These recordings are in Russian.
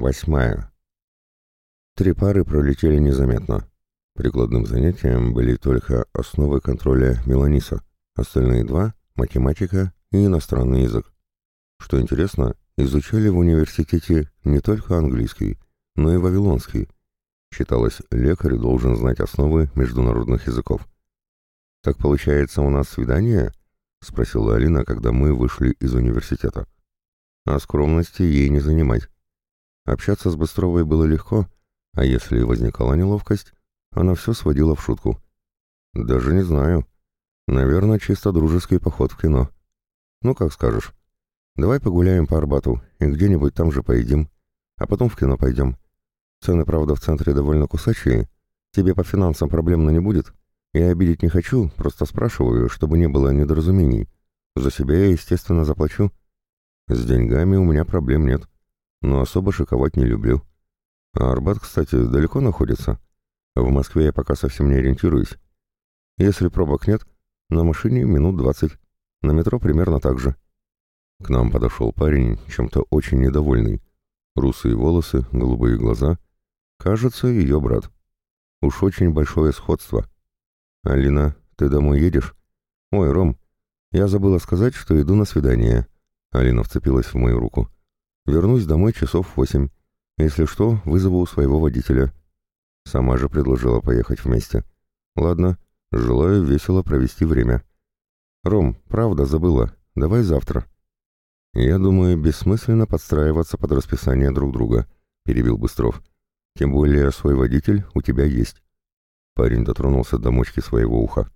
Восьмая. Три пары пролетели незаметно. Прикладным занятием были только основы контроля Меланиса, остальные два — математика и иностранный язык. Что интересно, изучали в университете не только английский, но и вавилонский. Считалось, лекарь должен знать основы международных языков. «Так получается, у нас свидание?» — спросила Алина, когда мы вышли из университета. А скромности ей не занимать. Общаться с Быстровой было легко, а если возникала неловкость, она все сводила в шутку. «Даже не знаю. Наверное, чисто дружеский поход в кино. Ну, как скажешь. Давай погуляем по Арбату и где-нибудь там же поедим, а потом в кино пойдем. Цены, правда, в центре довольно кусачие. Тебе по финансам проблемно не будет. Я обидеть не хочу, просто спрашиваю, чтобы не было недоразумений. За себя я, естественно, заплачу. С деньгами у меня проблем нет, но особо шиковать не люблю. А Арбат, кстати, далеко находится. В Москве я пока совсем не ориентируюсь. Если пробок нет, на машине минут двадцать. На метро примерно так же. К нам подошел парень, чем-то очень недовольный. Русые волосы, голубые глаза. Кажется, ее брат. Уж очень большое сходство. «Алина, ты домой едешь?» «Ой, Ром, я забыла сказать, что иду на свидание». Алина вцепилась в мою руку. «Вернусь домой часов в восемь. Если что, вызову у своего водителя». Сама же предложила поехать вместе. «Ладно, желаю весело провести время». «Ром, правда забыла. Давай завтра». «Я думаю, бессмысленно подстраиваться под расписание друг друга», — перебил Быстров. «Тем более свой водитель у тебя есть». Парень дотронулся до мочки своего уха.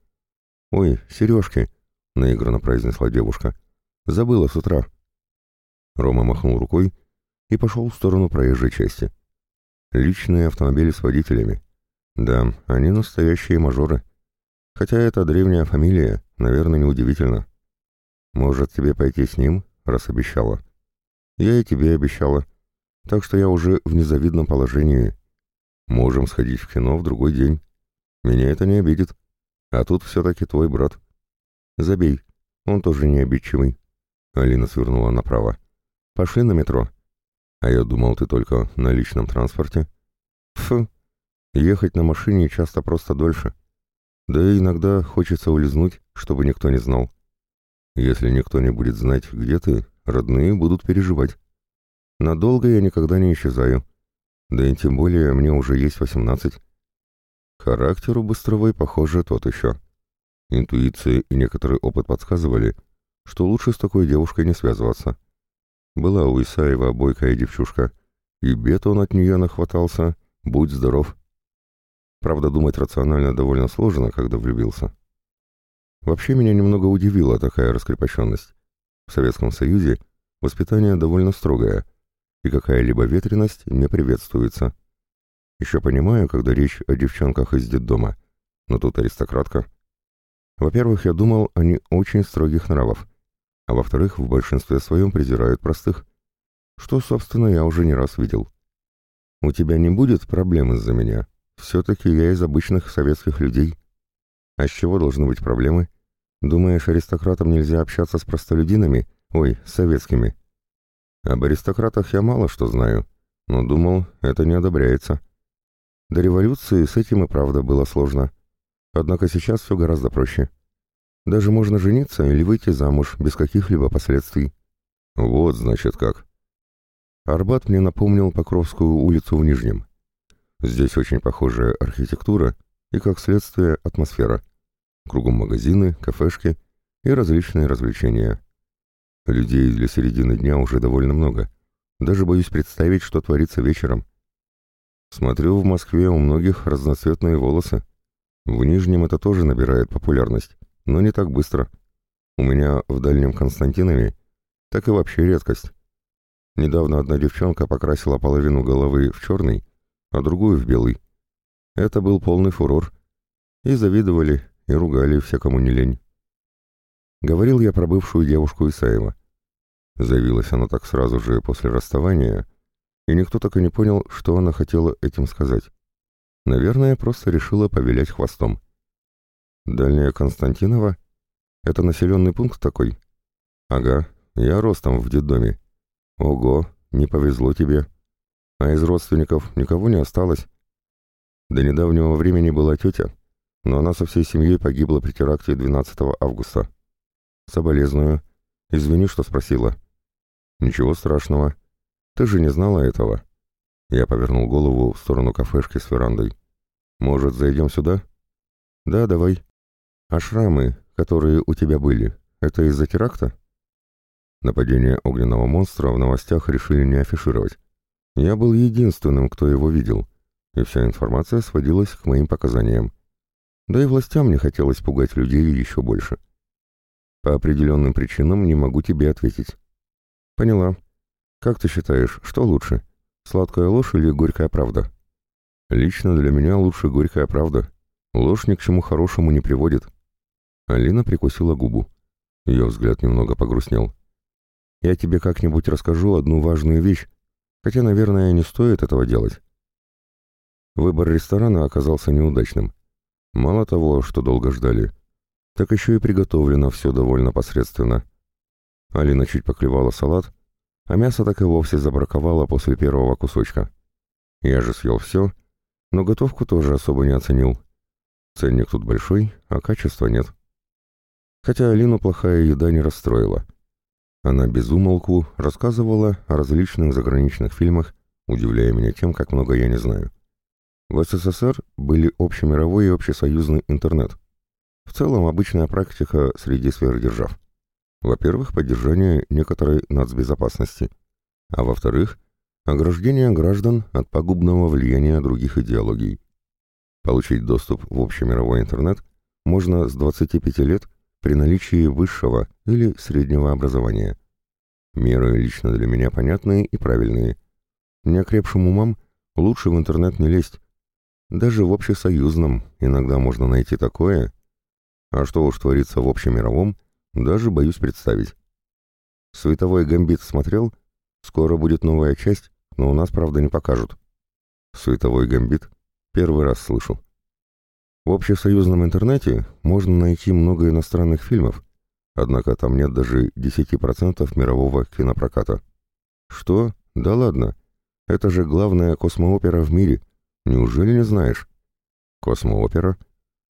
«Ой, сережки», — наигранно произнесла девушка. «Забыла с утра». Рома махнул рукой и пошел в сторону проезжей части. Личные автомобили с водителями. Да, они настоящие мажоры. Хотя это древняя фамилия, наверное, неудивительно. Может, тебе пойти с ним, раз обещала. Я и тебе обещала. Так что я уже в незавидном положении. Можем сходить в кино в другой день. Меня это не обидит. А тут все-таки твой брат. Забей. Он тоже не обидчивый. Алина свернула направо. Пошли на метро. А я думал, ты только на личном транспорте. Фу. Ехать на машине часто просто дольше. Да и иногда хочется улизнуть, чтобы никто не знал. Если никто не будет знать, где ты, родные будут переживать. Надолго я никогда не исчезаю. Да и тем более мне уже есть восемнадцать. Характер у Быстровой, похоже, тот еще. Интуиция и некоторый опыт подсказывали, что лучше с такой девушкой не связываться. Была у Исаева бойкая девчушка, и бед он от нее нахватался, будь здоров. Правда, думать рационально довольно сложно, когда влюбился. Вообще меня немного удивила такая раскрепощенность. В Советском Союзе воспитание довольно строгое, и какая-либо ветренность не приветствуется. Еще понимаю, когда речь о девчонках из детдома, но тут аристократка. Во-первых, я думал, они очень строгих нравов, а во-вторых, в большинстве своем презирают простых, что, собственно, я уже не раз видел. У тебя не будет проблем из-за меня. Все-таки я из обычных советских людей. А с чего должны быть проблемы? Думаешь, аристократам нельзя общаться с простолюдинами? Ой, с советскими. Об аристократах я мало что знаю, но думал, это не одобряется. До революции с этим и правда было сложно. Однако сейчас все гораздо проще. Даже можно жениться или выйти замуж без каких-либо последствий. Вот, значит, как. Арбат мне напомнил Покровскую улицу в Нижнем. Здесь очень похожая архитектура и, как следствие, атмосфера. Кругом магазины, кафешки и различные развлечения. Людей для середины дня уже довольно много. Даже боюсь представить, что творится вечером. Смотрю, в Москве у многих разноцветные волосы. В Нижнем это тоже набирает популярность, но не так быстро. У меня в Дальнем Константинове так и вообще редкость. Недавно одна девчонка покрасила половину головы в черный, а другую в белый. Это был полный фурор. И завидовали, и ругали все, кому не лень. Говорил я про бывшую девушку Исаева. Заявилась она так сразу же после расставания, и никто так и не понял, что она хотела этим сказать. Наверное, просто решила повилять хвостом. Дальняя Константинова? Это населенный пункт такой? Ага, я ростом в детдоме. Ого, не повезло тебе. А из родственников никого не осталось. До недавнего времени была тетя, но она со всей семьей погибла при теракте 12 августа. Соболезную. Извини, что спросила. Ничего страшного. Ты же не знала этого. Я повернул голову в сторону кафешки с верандой. Может, зайдем сюда? Да, давай. А шрамы, которые у тебя были, это из-за теракта? Нападение огненного монстра в новостях решили не афишировать. Я был единственным, кто его видел, и вся информация сводилась к моим показаниям. Да и властям не хотелось пугать людей еще больше. По определенным причинам не могу тебе ответить. Поняла. Как ты считаешь, что лучше, сладкая ложь или горькая правда? Лично для меня лучше горькая правда. Ложь ни к чему хорошему не приводит. Алина прикусила губу. Ее взгляд немного погрустнел. Я тебе как-нибудь расскажу одну важную вещь, хотя, наверное, не стоит этого делать. Выбор ресторана оказался неудачным. Мало того, что долго ждали, так еще и приготовлено все довольно посредственно. Алина чуть поклевала салат, а мясо так и вовсе забраковало после первого кусочка. Я же съел все, но готовку тоже особо не оценил. Ценник тут большой, а качества нет. Хотя Алину плохая еда не расстроила. Она безумолку рассказывала о различных заграничных фильмах, удивляя меня тем, как много я не знаю. В СССР были общемировой и общесоюзный интернет. В целом обычная практика среди сверхдержав. Во-первых, поддержание некоторой нацбезопасности, а во-вторых, ограждение граждан от пагубного влияния других идеологий. Получить доступ в общемировой интернет можно с 25 лет при наличии высшего или среднего образования. Меры лично для меня понятные и правильные. Неокрепшим умам лучше в интернет не лезть. Даже в общесоюзном иногда можно найти такое, а что уж творится в общемировом, даже боюсь представить. Световой гамбит смотрел? Скоро будет новая часть, но у нас, правда, не покажут. Световой гамбит? Первый раз слышу. В общесоюзном интернете можно найти много иностранных фильмов, однако там нет даже 10% мирового кинопроката. Что? Да ладно. Это же главная космоопера в мире. Неужели не знаешь? Космоопера?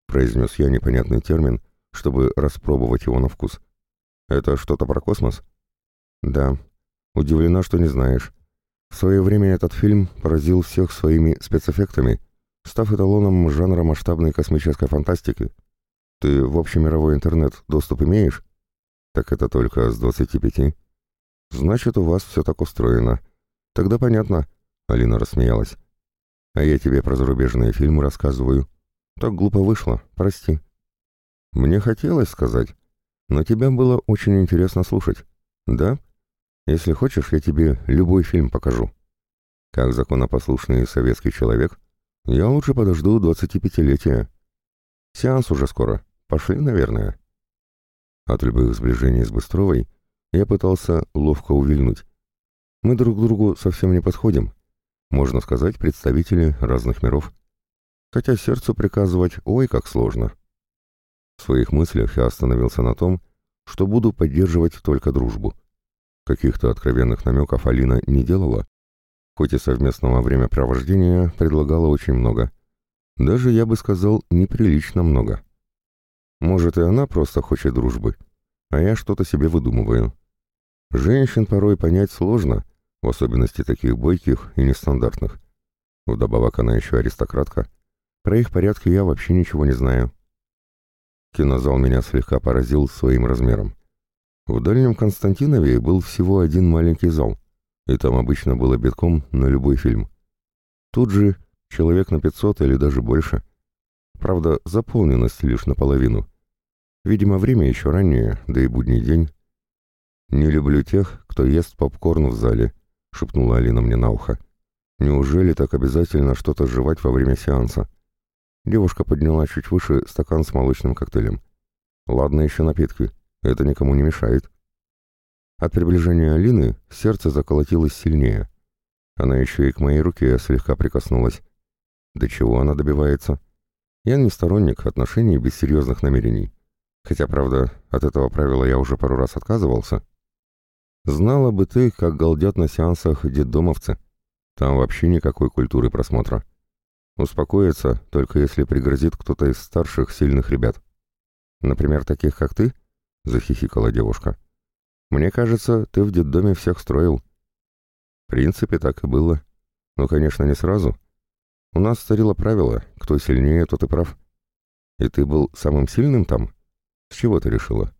Произнес я непонятный термин, чтобы распробовать его на вкус. Это что-то про космос? Да. Удивлена, что не знаешь. В свое время этот фильм поразил всех своими спецэффектами став эталоном жанра масштабной космической фантастики. Ты в общемировой интернет доступ имеешь? Так это только с 25. Значит, у вас все так устроено. Тогда понятно. Алина рассмеялась. А я тебе про зарубежные фильмы рассказываю. Так глупо вышло, прости. Мне хотелось сказать, но тебя было очень интересно слушать. Да? Если хочешь, я тебе любой фильм покажу. Как законопослушный советский человек, я лучше подожду 25-летия. Сеанс уже скоро. Пошли, наверное. От любых сближений с Быстровой я пытался ловко увильнуть. Мы друг другу совсем не подходим. Можно сказать, представители разных миров. Хотя сердцу приказывать ой как сложно. В своих мыслях я остановился на том, что буду поддерживать только дружбу. Каких-то откровенных намеков Алина не делала, хоть и совместного времяпровождения предлагала очень много. Даже, я бы сказал, неприлично много. Может, и она просто хочет дружбы, а я что-то себе выдумываю. Женщин порой понять сложно, в особенности таких бойких и нестандартных. Вдобавок она еще аристократка. Про их порядки я вообще ничего не знаю. Кинозал меня слегка поразил своим размером. В Дальнем Константинове был всего один маленький зал, и там обычно было битком на любой фильм. Тут же человек на 500 или даже больше. Правда, заполненность лишь наполовину. Видимо, время еще раннее, да и будний день. «Не люблю тех, кто ест попкорн в зале», — шепнула Алина мне на ухо. «Неужели так обязательно что-то жевать во время сеанса?» Девушка подняла чуть выше стакан с молочным коктейлем. «Ладно еще напитки, это никому не мешает». От приближения Алины сердце заколотилось сильнее. Она еще и к моей руке слегка прикоснулась. До чего она добивается? Я не сторонник отношений без серьезных намерений. Хотя, правда, от этого правила я уже пару раз отказывался. Знала бы ты, как галдят на сеансах детдомовцы. Там вообще никакой культуры просмотра. Успокоиться, только если пригрозит кто-то из старших сильных ребят. Например, таких, как ты? Захихикала девушка. Мне кажется, ты в детдоме всех строил. В принципе, так и было. Но, конечно, не сразу. У нас царило правило, кто сильнее, тот и прав. И ты был самым сильным там? С чего ты решила?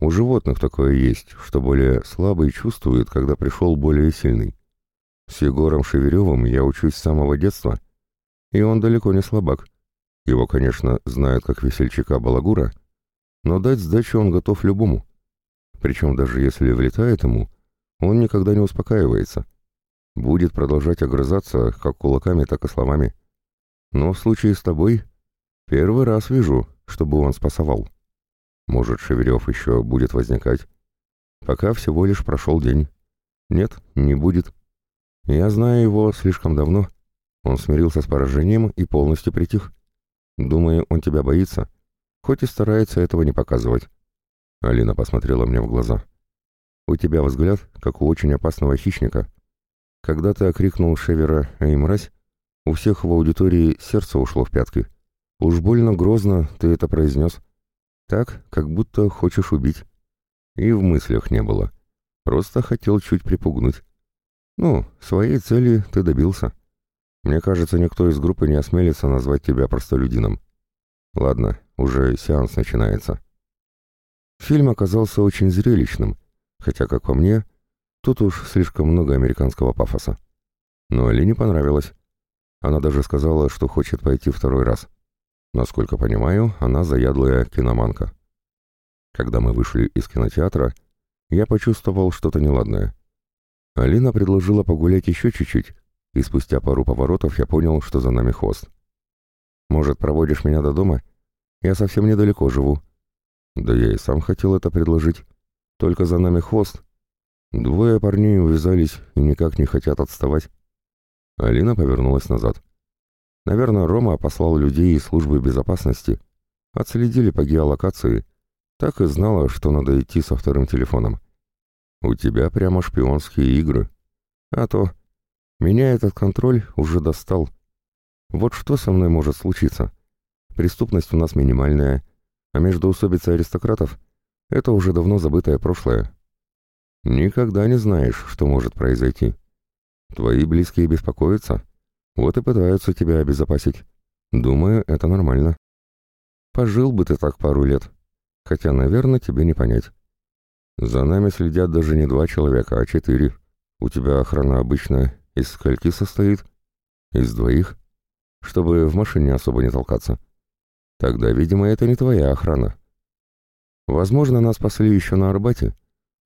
У животных такое есть, что более слабый чувствует, когда пришел более сильный. С Егором Шеверевым я учусь с самого детства — и он далеко не слабак. Его, конечно, знают как весельчака Балагура, но дать сдачу он готов любому. Причем даже если влетает ему, он никогда не успокаивается. Будет продолжать огрызаться как кулаками, так и словами. Но в случае с тобой первый раз вижу, чтобы он спасовал. Может, Шеверев еще будет возникать. Пока всего лишь прошел день. Нет, не будет. Я знаю его слишком давно. Он смирился с поражением и полностью притих. Думаю, он тебя боится, хоть и старается этого не показывать. Алина посмотрела мне в глаза. У тебя взгляд, как у очень опасного хищника. Когда ты окрикнул Шевера «Эй, мразь!», у всех в аудитории сердце ушло в пятки. Уж больно грозно ты это произнес. Так, как будто хочешь убить. И в мыслях не было. Просто хотел чуть припугнуть. Ну, своей цели ты добился. Мне кажется, никто из группы не осмелится назвать тебя простолюдином. Ладно, уже сеанс начинается. Фильм оказался очень зрелищным, хотя, как по мне, тут уж слишком много американского пафоса. Но Алине понравилось. Она даже сказала, что хочет пойти второй раз. Насколько понимаю, она заядлая киноманка. Когда мы вышли из кинотеатра, я почувствовал что-то неладное. Алина предложила погулять еще чуть-чуть, и спустя пару поворотов я понял, что за нами хвост. «Может, проводишь меня до дома? Я совсем недалеко живу». «Да я и сам хотел это предложить. Только за нами хвост. Двое парней увязались и никак не хотят отставать». Алина повернулась назад. Наверное, Рома послал людей из службы безопасности. Отследили по геолокации. Так и знала, что надо идти со вторым телефоном. «У тебя прямо шпионские игры». «А то...» Меня этот контроль уже достал. Вот что со мной может случиться? Преступность у нас минимальная, а междоусобица аристократов — это уже давно забытое прошлое. Никогда не знаешь, что может произойти. Твои близкие беспокоятся, вот и пытаются тебя обезопасить. Думаю, это нормально. Пожил бы ты так пару лет, хотя, наверное, тебе не понять. За нами следят даже не два человека, а четыре. У тебя охрана обычная из скольки состоит? Из двоих? Чтобы в машине особо не толкаться. Тогда, видимо, это не твоя охрана. Возможно, нас спасли еще на Арбате,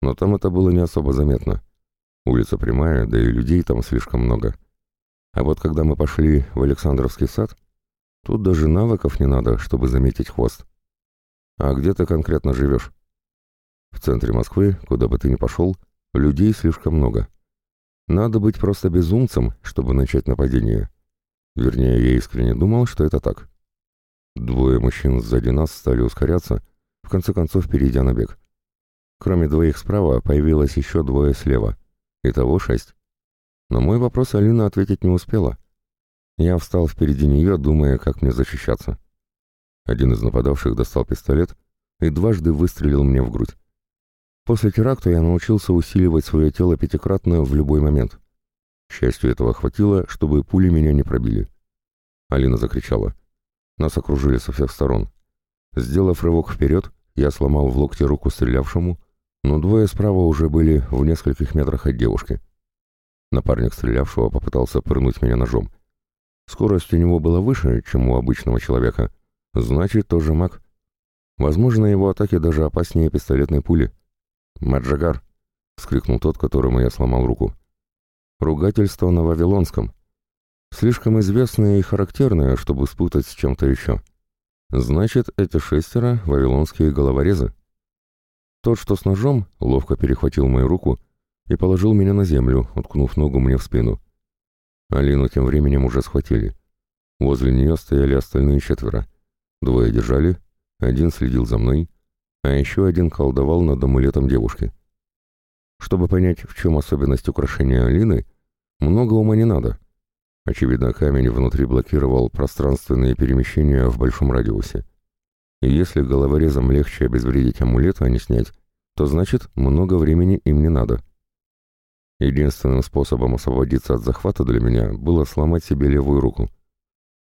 но там это было не особо заметно. Улица прямая, да и людей там слишком много. А вот когда мы пошли в Александровский сад, тут даже навыков не надо, чтобы заметить хвост. А где ты конкретно живешь? В центре Москвы, куда бы ты ни пошел, людей слишком много. Надо быть просто безумцем, чтобы начать нападение. Вернее, я искренне думал, что это так. Двое мужчин сзади нас стали ускоряться, в конце концов перейдя на бег. Кроме двоих справа появилось еще двое слева. Итого шесть. На мой вопрос Алина ответить не успела. Я встал впереди нее, думая, как мне защищаться. Один из нападавших достал пистолет и дважды выстрелил мне в грудь. После теракта я научился усиливать свое тело пятикратно в любой момент. К счастью, этого хватило, чтобы пули меня не пробили. Алина закричала. Нас окружили со всех сторон. Сделав рывок вперед, я сломал в локте руку стрелявшему, но двое справа уже были в нескольких метрах от девушки. Напарник стрелявшего попытался пырнуть меня ножом. Скорость у него была выше, чем у обычного человека. Значит, тоже маг. Возможно, его атаки даже опаснее пистолетной пули. «Маджагар!» — вскрикнул тот, которому я сломал руку. Ругательство на Вавилонском. Слишком известное и характерное, чтобы спутать с чем-то еще. Значит, эти шестеро — вавилонские головорезы. Тот, что с ножом, ловко перехватил мою руку и положил меня на землю, уткнув ногу мне в спину. Алину тем временем уже схватили. Возле нее стояли остальные четверо. Двое держали, один следил за мной, а еще один колдовал над амулетом девушки. Чтобы понять, в чем особенность украшения Алины, Много ума не надо. Очевидно, камень внутри блокировал пространственные перемещения в большом радиусе. И если головорезам легче обезвредить амулет, а не снять, то значит, много времени им не надо. Единственным способом освободиться от захвата для меня было сломать себе левую руку.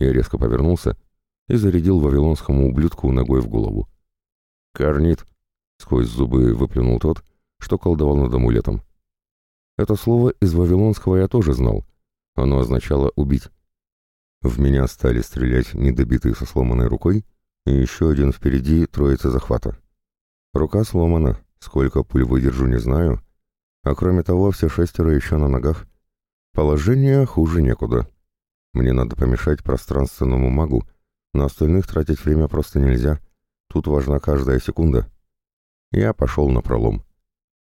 Я резко повернулся и зарядил вавилонскому ублюдку ногой в голову. «Корнит!» — сквозь зубы выплюнул тот, что колдовал над амулетом. Это слово из вавилонского я тоже знал. Оно означало «убить». В меня стали стрелять недобитые со сломанной рукой, и еще один впереди троица захвата. Рука сломана, сколько пуль выдержу не знаю, а кроме того все шестеро еще на ногах. Положение хуже некуда. Мне надо помешать пространственному магу, на остальных тратить время просто нельзя, тут важна каждая секунда. Я пошел на пролом.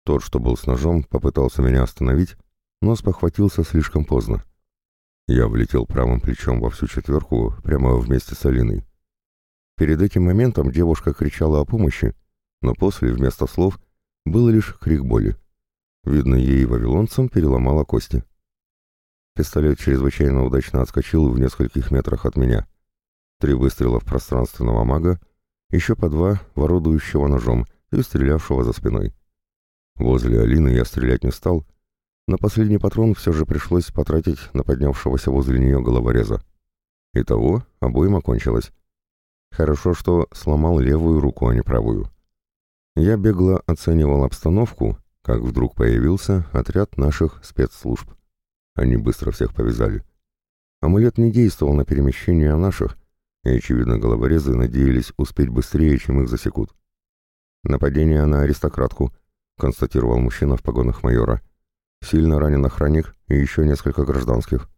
Тот, что был с ножом, попытался меня остановить, но спохватился слишком поздно. Я влетел правым плечом во всю четверку, прямо вместе с Алиной. Перед этим моментом девушка кричала о помощи, но после, вместо слов, был лишь крик боли. Видно, ей вавилонцам переломала кости. Пистолет чрезвычайно удачно отскочил в нескольких метрах от меня. Три выстрела в пространственного мага, еще по два ворудующего ножом и стрелявшего за спиной. Возле Алины я стрелять не стал. На последний патрон все же пришлось потратить на поднявшегося возле нее головореза. Итого, обоим окончилось. Хорошо, что сломал левую руку, а не правую. Я бегло оценивал обстановку, как вдруг появился отряд наших спецслужб. Они быстро всех повязали. Амулет не действовал на перемещение наших, и, очевидно, головорезы надеялись успеть быстрее, чем их засекут. Нападение на аристократку, констатировал мужчина в погонах майора. Сильно ранен охранник и еще несколько гражданских.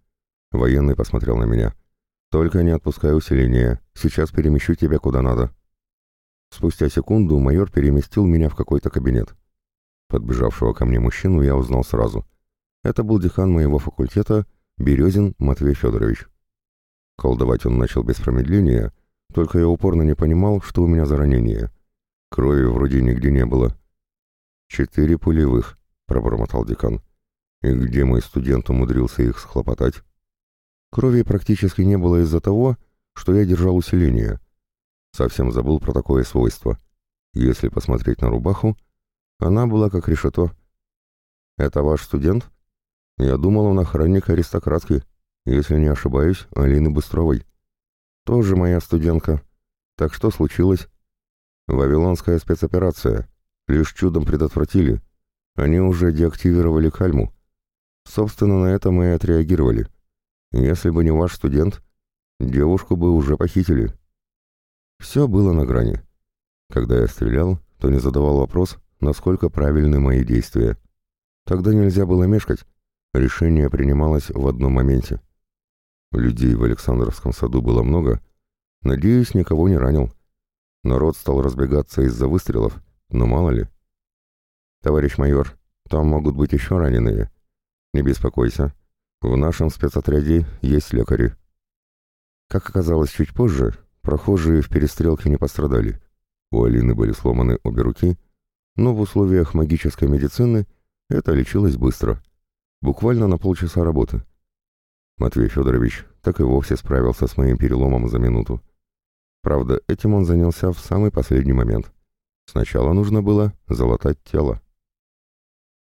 Военный посмотрел на меня. «Только не отпускай усиление. Сейчас перемещу тебя куда надо». Спустя секунду майор переместил меня в какой-то кабинет. Подбежавшего ко мне мужчину я узнал сразу. Это был декан моего факультета Березин Матвей Федорович. Колдовать он начал без промедления, только я упорно не понимал, что у меня за ранение. Крови вроде нигде не было, «Четыре пулевых», — пробормотал декан. «И где мой студент умудрился их схлопотать?» Крови практически не было из-за того, что я держал усиление. Совсем забыл про такое свойство. Если посмотреть на рубаху, она была как решето. «Это ваш студент?» «Я думал, он охранник аристократки, если не ошибаюсь, Алины Быстровой». «Тоже моя студентка. Так что случилось?» «Вавилонская спецоперация. Лишь чудом предотвратили. Они уже деактивировали кальму. Собственно, на это мы и отреагировали. Если бы не ваш студент, девушку бы уже похитили. Все было на грани. Когда я стрелял, то не задавал вопрос, насколько правильны мои действия. Тогда нельзя было мешкать. Решение принималось в одном моменте. Людей в Александровском саду было много. Надеюсь, никого не ранил. Народ стал разбегаться из-за выстрелов, но мало ли. Товарищ майор, там могут быть еще раненые. Не беспокойся. В нашем спецотряде есть лекари. Как оказалось чуть позже, прохожие в перестрелке не пострадали. У Алины были сломаны обе руки, но в условиях магической медицины это лечилось быстро. Буквально на полчаса работы. Матвей Федорович так и вовсе справился с моим переломом за минуту. Правда, этим он занялся в самый последний момент. Сначала нужно было залатать тело.